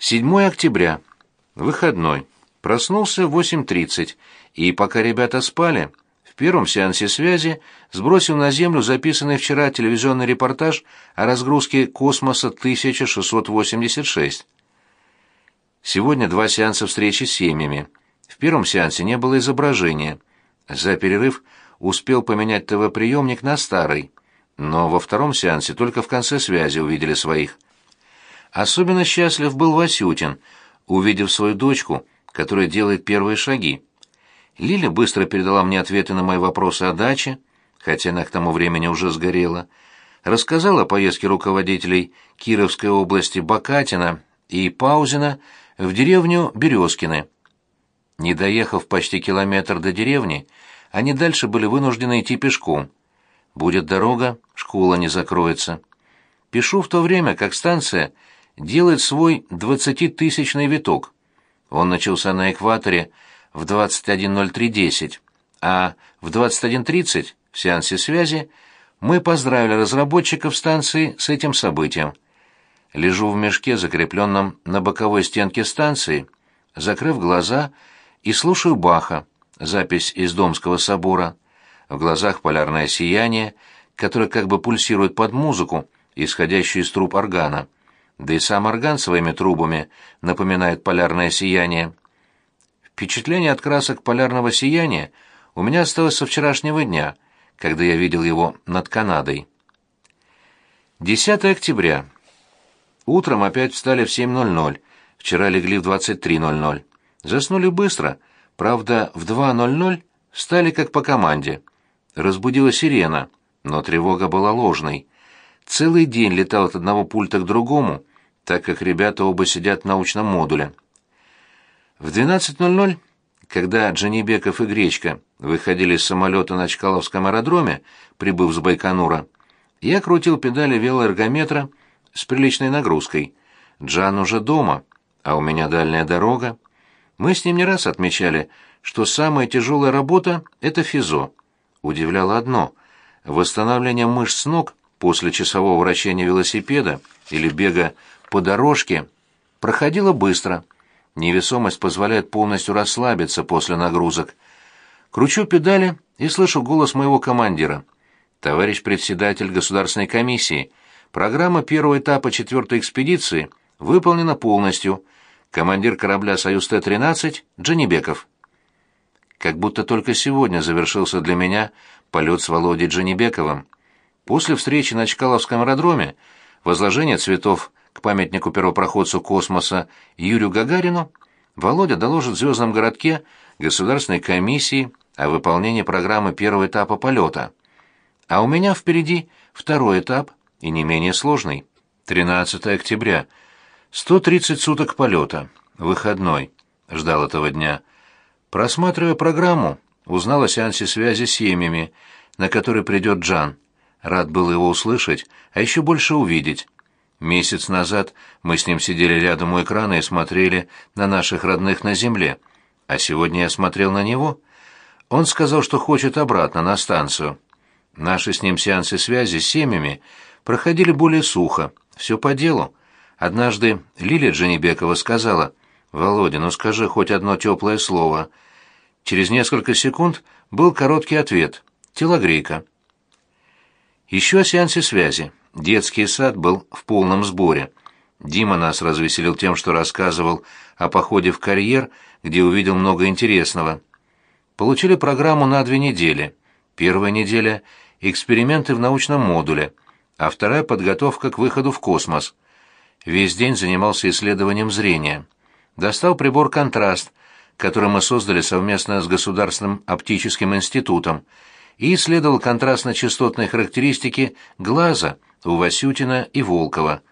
7 октября. Выходной. Проснулся в 8.30, и пока ребята спали, в первом сеансе связи сбросил на Землю записанный вчера телевизионный репортаж о разгрузке космоса 1686. Сегодня два сеанса встречи с семьями. В первом сеансе не было изображения. За перерыв успел поменять ТВ-приемник на старый, но во втором сеансе только в конце связи увидели своих. Особенно счастлив был Васютин, увидев свою дочку, которая делает первые шаги. Лиля быстро передала мне ответы на мои вопросы о даче, хотя она к тому времени уже сгорела, рассказала о поездке руководителей Кировской области Бакатина и Паузина в деревню Березкины. Не доехав почти километр до деревни, они дальше были вынуждены идти пешком. Будет дорога, школа не закроется. Пишу в то время, как станция делает свой двадцатитысячный виток. Он начался на экваторе в 21.03.10, а в 21.30 в сеансе связи мы поздравили разработчиков станции с этим событием. Лежу в мешке, закрепленном на боковой стенке станции, закрыв глаза и слушаю Баха, запись из Домского собора. В глазах полярное сияние, которое как бы пульсирует под музыку, исходящую из труб органа да и сам орган своими трубами напоминает полярное сияние. Впечатление от красок полярного сияния у меня осталось со вчерашнего дня, когда я видел его над Канадой. 10 октября. Утром опять встали в 7.00, вчера легли в 23.00. Заснули быстро, правда, в 2.00 встали как по команде. Разбудила сирена, но тревога была ложной. Целый день летал от одного пульта к другому, так как ребята оба сидят в научном модуле. В 12.00, когда Джанибеков и Гречка выходили из самолета на Чкаловском аэродроме, прибыв с Байконура, я крутил педали велоэргометра с приличной нагрузкой. Джан уже дома, а у меня дальняя дорога. Мы с ним не раз отмечали, что самая тяжелая работа — это физо. Удивляло одно — восстановление мышц ног после часового вращения велосипеда или бега по дорожке проходила быстро. Невесомость позволяет полностью расслабиться после нагрузок. Кручу педали и слышу голос моего командира. «Товарищ председатель Государственной комиссии, программа первого этапа четвертой экспедиции выполнена полностью. Командир корабля «Союз Т-13» Джанибеков». Как будто только сегодня завершился для меня полет с Володей Джанибековым. После встречи на Чкаловском аэродроме возложение цветов к памятнику первопроходцу космоса Юрию Гагарину, Володя доложит в звездном городке Государственной комиссии о выполнении программы первого этапа полета. А у меня впереди второй этап и не менее сложный. 13 октября. 130 суток полета. Выходной. Ждал этого дня. Просматривая программу, узнал о сеансе связи с семьями, на который придет Джан. Рад был его услышать, а еще больше увидеть. Месяц назад мы с ним сидели рядом у экрана и смотрели на наших родных на земле, а сегодня я смотрел на него. Он сказал, что хочет обратно на станцию. Наши с ним сеансы связи с семьями проходили более сухо, все по делу. Однажды Лилия Джанибекова сказала, «Володя, ну скажи хоть одно теплое слово». Через несколько секунд был короткий ответ, телогрейка. Еще о сеансе связи. Детский сад был в полном сборе. Дима нас развеселил тем, что рассказывал о походе в карьер, где увидел много интересного. Получили программу на две недели. Первая неделя — эксперименты в научном модуле, а вторая — подготовка к выходу в космос. Весь день занимался исследованием зрения. Достал прибор «Контраст», который мы создали совместно с Государственным оптическим институтом, и исследовал контрастно-частотные характеристики глаза — у Васютина и Волкова.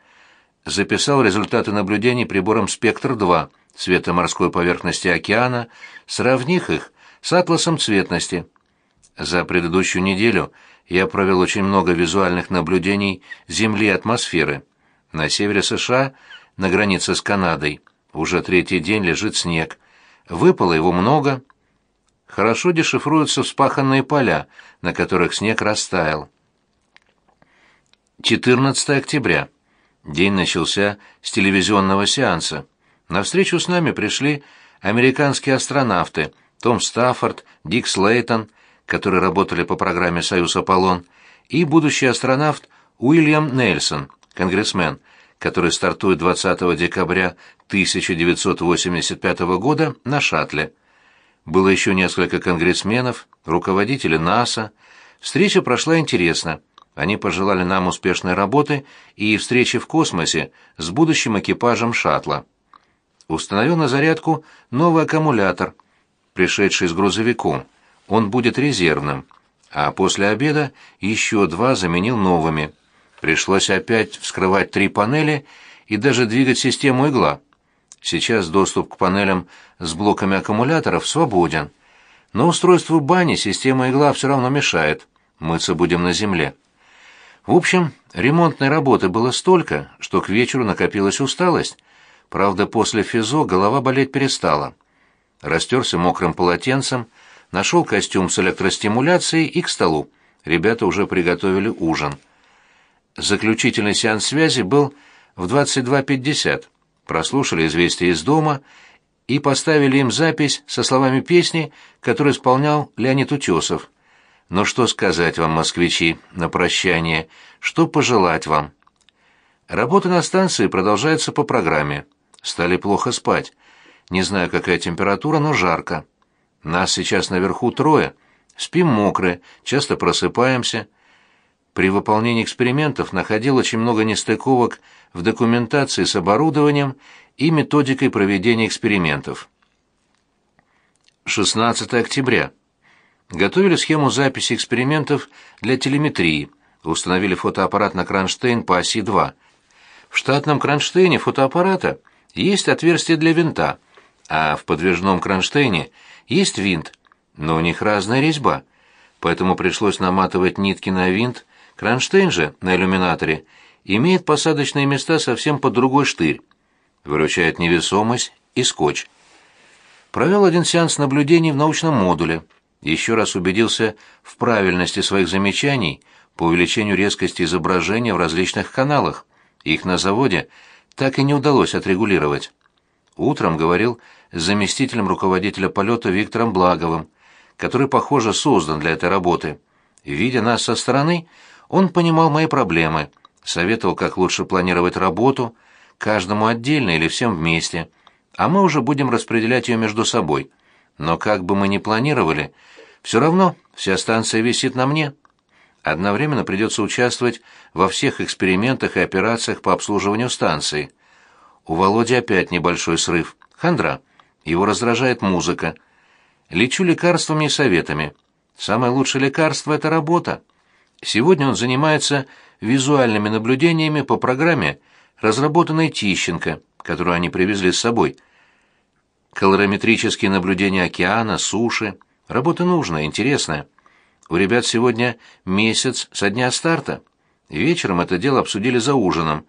Записал результаты наблюдений прибором «Спектр-2» цвета морской поверхности океана, сравнив их с атласом цветности. За предыдущую неделю я провел очень много визуальных наблюдений Земли и атмосферы. На севере США, на границе с Канадой, уже третий день лежит снег. Выпало его много. Хорошо дешифруются вспаханные поля, на которых снег растаял. 14 октября. День начался с телевизионного сеанса. На встречу с нами пришли американские астронавты Том Стаффорд, Дик Слейтон, которые работали по программе «Союз Аполлон», и будущий астронавт Уильям Нельсон, конгрессмен, который стартует 20 декабря 1985 года на шаттле. Было еще несколько конгрессменов, руководители НАСА. Встреча прошла интересно. Они пожелали нам успешной работы и встречи в космосе с будущим экипажем шаттла. Установил на зарядку новый аккумулятор, пришедший с грузовиком. Он будет резервным. А после обеда еще два заменил новыми. Пришлось опять вскрывать три панели и даже двигать систему игла. Сейчас доступ к панелям с блоками аккумуляторов свободен. Но устройству бани система игла все равно мешает. Мыться будем на земле. В общем, ремонтной работы было столько, что к вечеру накопилась усталость. Правда, после физо голова болеть перестала. Растерся мокрым полотенцем, нашел костюм с электростимуляцией и к столу. Ребята уже приготовили ужин. Заключительный сеанс связи был в 22.50. Прослушали известия из дома и поставили им запись со словами песни, которую исполнял Леонид Утесов. Но что сказать вам, москвичи, на прощание? Что пожелать вам? Работа на станции продолжается по программе. Стали плохо спать. Не знаю, какая температура, но жарко. Нас сейчас наверху трое. Спим мокрые, часто просыпаемся. При выполнении экспериментов находил очень много нестыковок в документации с оборудованием и методикой проведения экспериментов. 16 октября. Готовили схему записи экспериментов для телеметрии, установили фотоаппарат на кронштейн по оси 2. В штатном кронштейне фотоаппарата есть отверстие для винта, а в подвижном кронштейне есть винт, но у них разная резьба, поэтому пришлось наматывать нитки на винт, кронштейн же на иллюминаторе имеет посадочные места совсем под другой штырь, выручает невесомость и скотч. Провел один сеанс наблюдений в научном модуле – еще раз убедился в правильности своих замечаний по увеличению резкости изображения в различных каналах. Их на заводе так и не удалось отрегулировать. Утром говорил с заместителем руководителя полета Виктором Благовым, который, похоже, создан для этой работы. Видя нас со стороны, он понимал мои проблемы, советовал, как лучше планировать работу, каждому отдельно или всем вместе, а мы уже будем распределять ее между собой. Но как бы мы ни планировали, все равно вся станция висит на мне. Одновременно придется участвовать во всех экспериментах и операциях по обслуживанию станции. У Володи опять небольшой срыв. Хандра. Его раздражает музыка. Лечу лекарствами и советами. Самое лучшее лекарство — это работа. Сегодня он занимается визуальными наблюдениями по программе, разработанной Тищенко, которую они привезли с собой — колорометрические наблюдения океана, суши. Работа нужная, интересная. У ребят сегодня месяц со дня старта. Вечером это дело обсудили за ужином.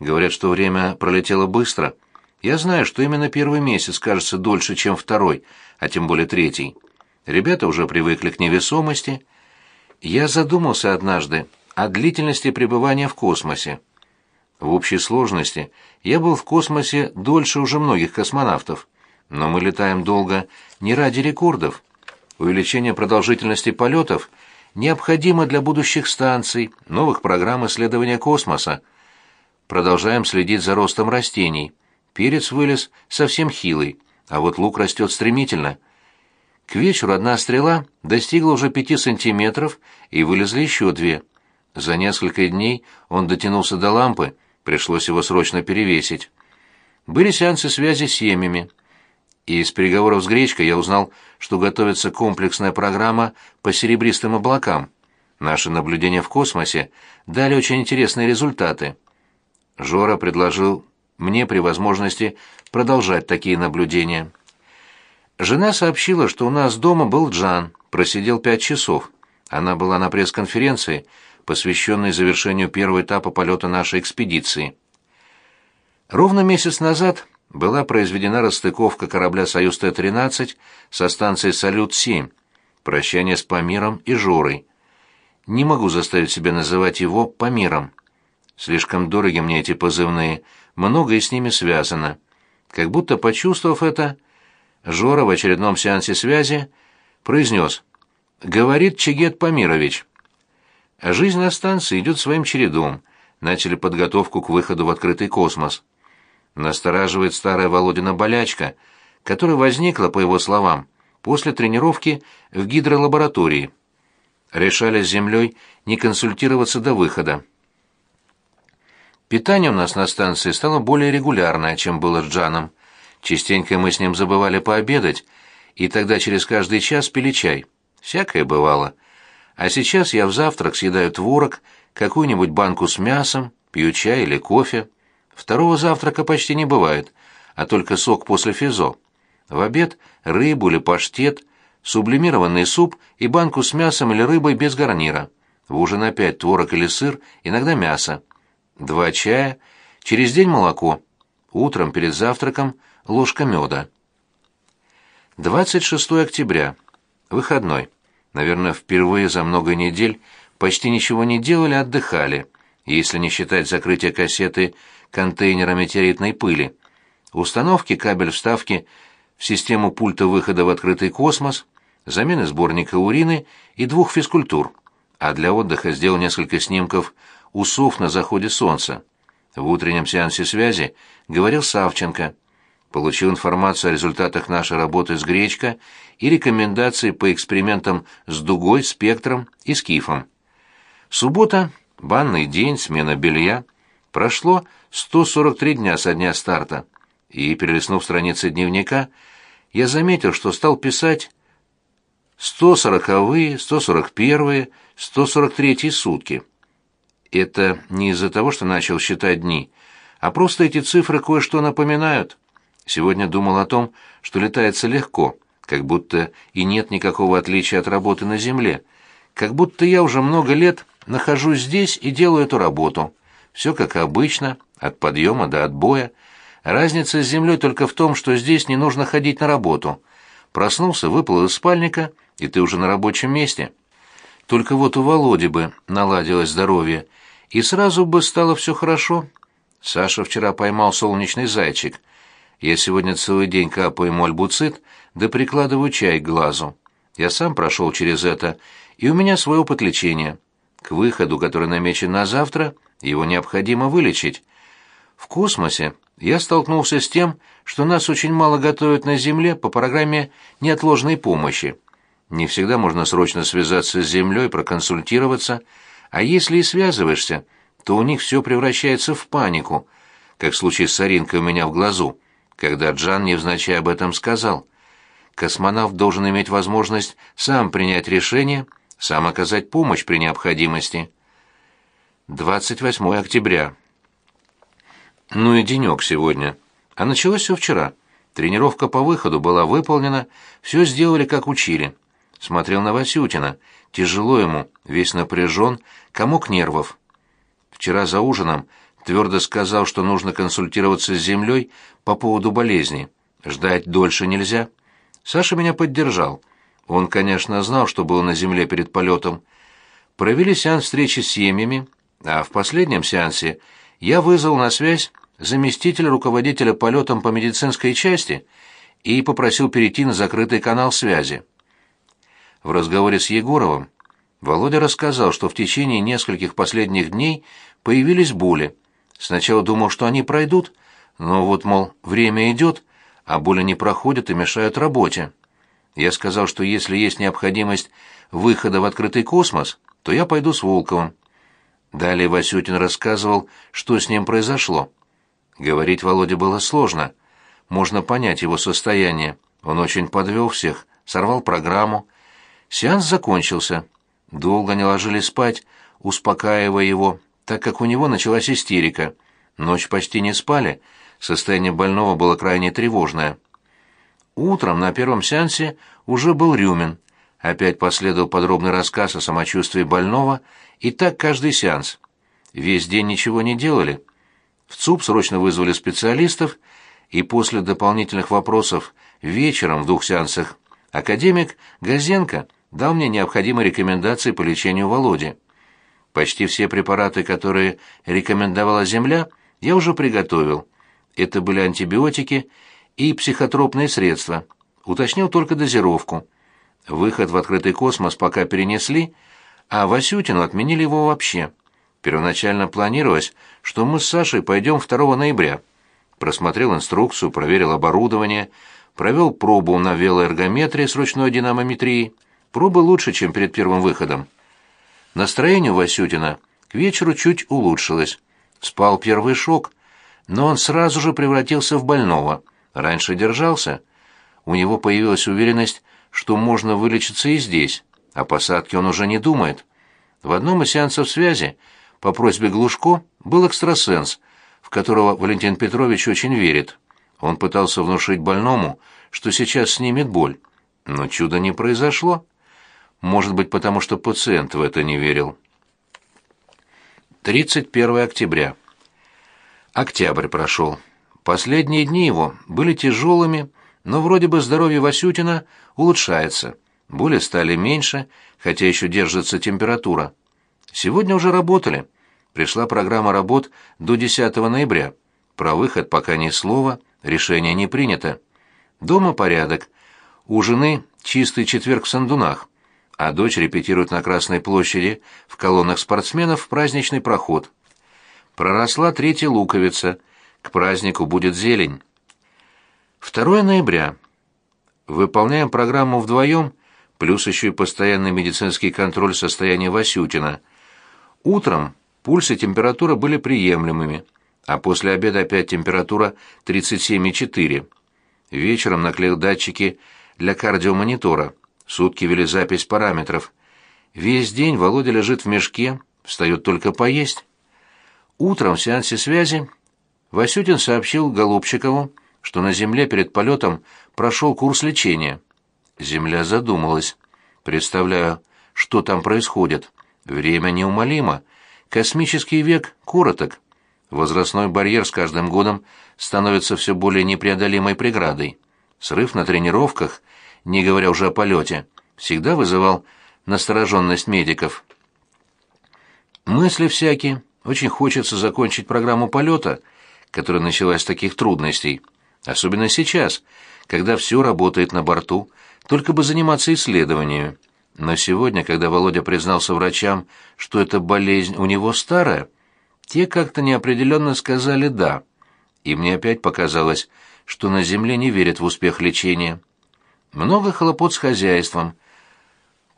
Говорят, что время пролетело быстро. Я знаю, что именно первый месяц кажется дольше, чем второй, а тем более третий. Ребята уже привыкли к невесомости. Я задумался однажды о длительности пребывания в космосе. В общей сложности я был в космосе дольше уже многих космонавтов. Но мы летаем долго не ради рекордов. Увеличение продолжительности полетов необходимо для будущих станций, новых программ исследования космоса. Продолжаем следить за ростом растений. Перец вылез совсем хилый, а вот лук растет стремительно. К вечеру одна стрела достигла уже пяти сантиметров, и вылезли еще две. За несколько дней он дотянулся до лампы, пришлось его срочно перевесить. Были сеансы связи с семьями и из переговоров с Гречкой я узнал, что готовится комплексная программа по серебристым облакам. Наши наблюдения в космосе дали очень интересные результаты. Жора предложил мне при возможности продолжать такие наблюдения. Жена сообщила, что у нас дома был Джан, просидел пять часов. Она была на пресс-конференции, посвященной завершению первого этапа полета нашей экспедиции. Ровно месяц назад была произведена расстыковка корабля «Союз Т-13» со станцией «Салют-7», прощание с Памиром и Жорой. Не могу заставить себя называть его Памиром. Слишком дороги мне эти позывные, многое с ними связано. Как будто почувствовав это, Жора в очередном сеансе связи произнес «Говорит Чигет Памирович». Жизнь на станции идет своим чередом. Начали подготовку к выходу в открытый космос. Настораживает старая Володина болячка, которая возникла, по его словам, после тренировки в гидролаборатории. Решали с Землей не консультироваться до выхода. Питание у нас на станции стало более регулярное, чем было с Джаном. Частенько мы с ним забывали пообедать, и тогда через каждый час пили чай. Всякое бывало. А сейчас я в завтрак съедаю творог, какую-нибудь банку с мясом, пью чай или кофе. Второго завтрака почти не бывает, а только сок после физо. В обед рыбу или паштет, сублимированный суп и банку с мясом или рыбой без гарнира. В ужин опять творог или сыр, иногда мясо. Два чая, через день молоко. Утром перед завтраком ложка меда. 26 октября. Выходной наверное, впервые за много недель почти ничего не делали, отдыхали, если не считать закрытия кассеты контейнера метеоритной пыли, установки кабель-вставки в систему пульта выхода в открытый космос, замены сборника урины и двух физкультур, а для отдыха сделал несколько снимков усов на заходе солнца. В утреннем сеансе связи говорил Савченко – получил информацию о результатах нашей работы с Гречко и рекомендации по экспериментам с дугой, спектром и скифом. Суббота, банный день, смена белья. Прошло 143 дня со дня старта, и, перелистнув страницы дневника, я заметил, что стал писать 140-е, 141-е, 143-е сутки. Это не из-за того, что начал считать дни, а просто эти цифры кое-что напоминают. Сегодня думал о том, что летается легко, как будто и нет никакого отличия от работы на земле, как будто я уже много лет нахожусь здесь и делаю эту работу. Все как обычно, от подъема до отбоя. Разница с землей только в том, что здесь не нужно ходить на работу. Проснулся, выплыл из спальника, и ты уже на рабочем месте. Только вот у Володи бы наладилось здоровье, и сразу бы стало все хорошо. Саша вчера поймал солнечный зайчик — я сегодня целый день капаю ему альбуцит, да прикладываю чай к глазу. Я сам прошел через это, и у меня свой опыт лечения. К выходу, который намечен на завтра, его необходимо вылечить. В космосе я столкнулся с тем, что нас очень мало готовят на Земле по программе неотложной помощи. Не всегда можно срочно связаться с Землей, проконсультироваться, а если и связываешься, то у них все превращается в панику, как в случае с соринкой у меня в глазу когда Джан невзначай об этом сказал. Космонавт должен иметь возможность сам принять решение, сам оказать помощь при необходимости. 28 октября. Ну и денек сегодня. А началось все вчера. Тренировка по выходу была выполнена, все сделали, как учили. Смотрел на Васютина. Тяжело ему, весь напряжен, комок нервов. Вчера за ужином твердо сказал, что нужно консультироваться с землей по поводу болезни. Ждать дольше нельзя. Саша меня поддержал. Он, конечно, знал, что было на земле перед полетом. Провели сеанс встречи с семьями, а в последнем сеансе я вызвал на связь заместителя руководителя полетом по медицинской части и попросил перейти на закрытый канал связи. В разговоре с Егоровым Володя рассказал, что в течение нескольких последних дней появились боли, Сначала думал, что они пройдут, но вот, мол, время идет, а боли не проходят и мешают работе. Я сказал, что если есть необходимость выхода в открытый космос, то я пойду с Волковым. Далее Васютин рассказывал, что с ним произошло. Говорить Володе было сложно. Можно понять его состояние. Он очень подвел всех, сорвал программу. Сеанс закончился. Долго не ложились спать, успокаивая его, так как у него началась истерика. Ночь почти не спали, состояние больного было крайне тревожное. Утром на первом сеансе уже был Рюмин. Опять последовал подробный рассказ о самочувствии больного, и так каждый сеанс. Весь день ничего не делали. В ЦУП срочно вызвали специалистов, и после дополнительных вопросов вечером в двух сеансах академик Газенко дал мне необходимые рекомендации по лечению Володи. Почти все препараты, которые рекомендовала Земля, я уже приготовил. это были антибиотики и психотропные средства. Уточнил только дозировку. Выход в открытый космос пока перенесли, а Васютину отменили его вообще. Первоначально планировалось, что мы с Сашей пойдем 2 ноября. Просмотрел инструкцию, проверил оборудование, провел пробу на велоэргометре с ручной динамометрией. Пробы лучше, чем перед первым выходом. Настроение у Васютина к вечеру чуть улучшилось. Спал первый шок, но он сразу же превратился в больного. Раньше держался. У него появилась уверенность, что можно вылечиться и здесь. О посадке он уже не думает. В одном из сеансов связи по просьбе Глушко был экстрасенс, в которого Валентин Петрович очень верит. Он пытался внушить больному, что сейчас снимет боль. Но чуда не произошло. Может быть, потому что пациент в это не верил. 31 октября. Октябрь прошел. Последние дни его были тяжелыми, но вроде бы здоровье Васютина улучшается. Боли стали меньше, хотя еще держится температура. Сегодня уже работали. Пришла программа работ до 10 ноября. Про выход пока ни слова, решение не принято. Дома порядок. У жены чистый четверг в Сандунах а дочь репетирует на Красной площади в колоннах спортсменов праздничный проход. Проросла третья луковица, к празднику будет зелень. 2 ноября. Выполняем программу вдвоем, плюс еще и постоянный медицинский контроль состояния Васютина. Утром пульс и температура были приемлемыми, а после обеда опять температура 37,4. Вечером наклеил датчики для кардиомонитора – Сутки вели запись параметров. Весь день Володя лежит в мешке, встает только поесть. Утром в сеансе связи Васютин сообщил Голубчикову, что на Земле перед полетом прошел курс лечения. Земля задумалась. Представляю, что там происходит. Время неумолимо. Космический век короток. Возрастной барьер с каждым годом становится все более непреодолимой преградой. Срыв на тренировках — не говоря уже о полете, всегда вызывал настороженность медиков. Мысли всякие. Очень хочется закончить программу полета, которая началась с таких трудностей. Особенно сейчас, когда все работает на борту, только бы заниматься исследованиями. Но сегодня, когда Володя признался врачам, что эта болезнь у него старая, те как-то неопределенно сказали «да». И мне опять показалось, что на Земле не верят в успех лечения. Много хлопот с хозяйством.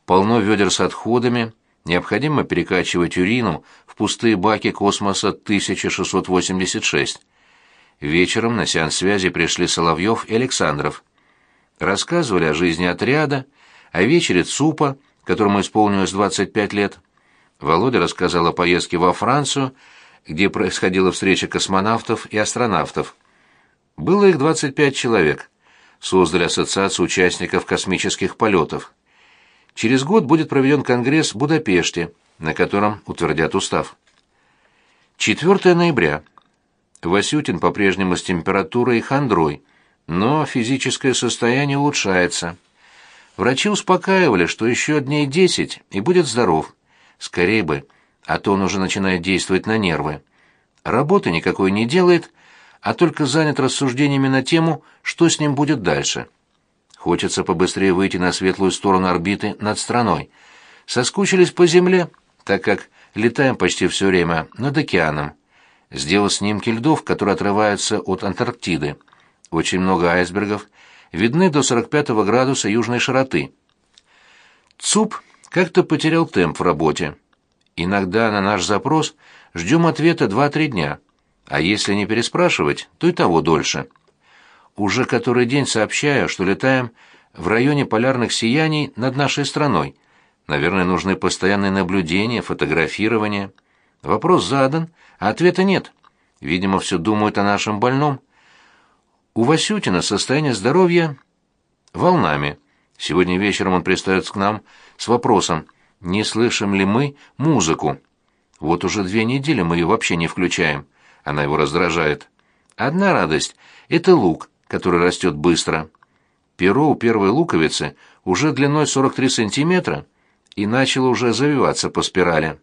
Полно ведер с отходами, необходимо перекачивать урину в пустые баки космоса 1686. Вечером на сеанс связи пришли Соловьев и Александров. Рассказывали о жизни отряда, о вечере ЦУПа, которому исполнилось 25 лет. Володя рассказал о поездке во Францию, где происходила встреча космонавтов и астронавтов. Было их 25 человек создали ассоциацию участников космических полетов. Через год будет проведен конгресс в Будапеште, на котором утвердят устав. 4 ноября. Васютин по-прежнему с температурой и хандрой, но физическое состояние улучшается. Врачи успокаивали, что еще дней десять и будет здоров. Скорее бы, а то он уже начинает действовать на нервы. Работы никакой не делает, а только занят рассуждениями на тему, что с ним будет дальше. Хочется побыстрее выйти на светлую сторону орбиты над страной. Соскучились по Земле, так как летаем почти все время над океаном. Сделал снимки льдов, которые отрываются от Антарктиды. Очень много айсбергов, видны до 45 градуса южной широты. ЦУП как-то потерял темп в работе. Иногда на наш запрос ждем ответа 2-3 дня – а если не переспрашивать, то и того дольше. Уже который день сообщаю, что летаем в районе полярных сияний над нашей страной. Наверное, нужны постоянные наблюдения, фотографирование. Вопрос задан, а ответа нет. Видимо, все думают о нашем больном. У Васютина состояние здоровья волнами. Сегодня вечером он пристает к нам с вопросом, не слышим ли мы музыку. Вот уже две недели мы ее вообще не включаем. Она его раздражает. Одна радость — это лук, который растет быстро. Перо у первой луковицы уже длиной 43 сантиметра и начало уже завиваться по спирали.